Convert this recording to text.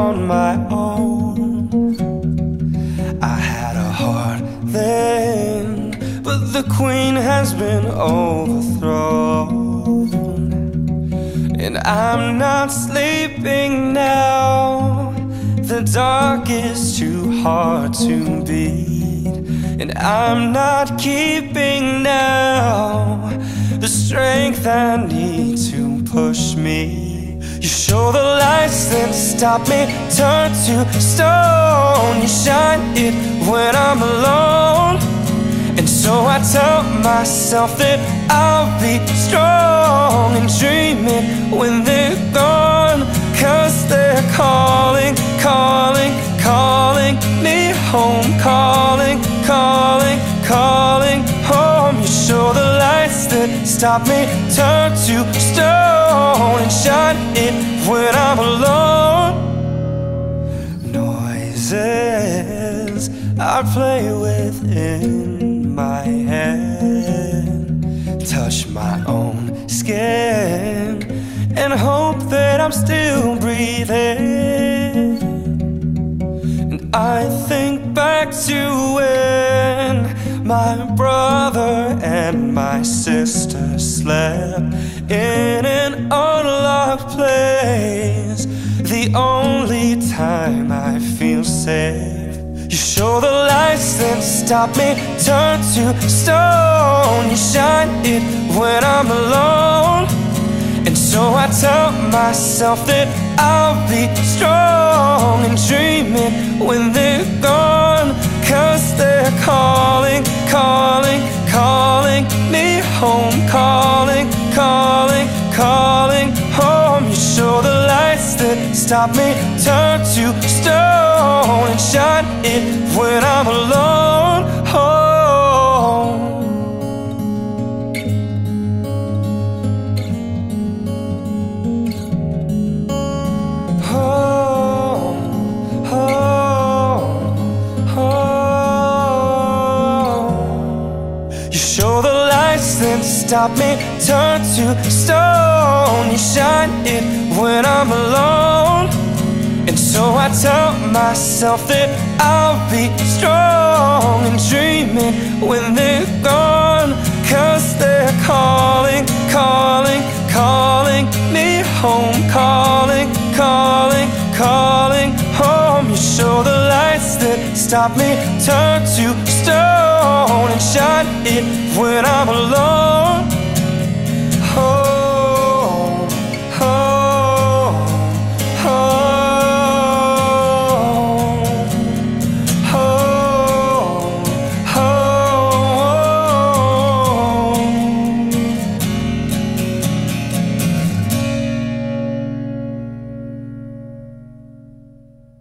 on my own. I had a heart then, but the queen has been overthrown. And I'm not sleeping now. The dark is too hard to beat. And I'm not keeping now the strength I need to push me. You show the lights that stop me, turn to stone. You shine it when I'm alone. And so I tell myself that I'll be strong stop me, turn to stone and shine it when I'm alone. Noises I play with in my head, touch my own skin, and hope that I'm still breathing. And I think back to when my brother and my sister slept in an unlocked place. The only time I feel safe. You show the lights that stop me, turn to stone. You shine it when I'm alone. And so I tell myself that I'll be strong stop me, turn to stone and shine it when I'm alone. Home. home, home, home. You show the stop me, turn to stone. You shine it when I'm alone. And so I tell myself that I'll be strong and dreaming when they're gone. Cause they're calling, calling, calling me home. Calling, calling, calling home. You show the lights that stop me, turn to stone and shine it when I'm alone.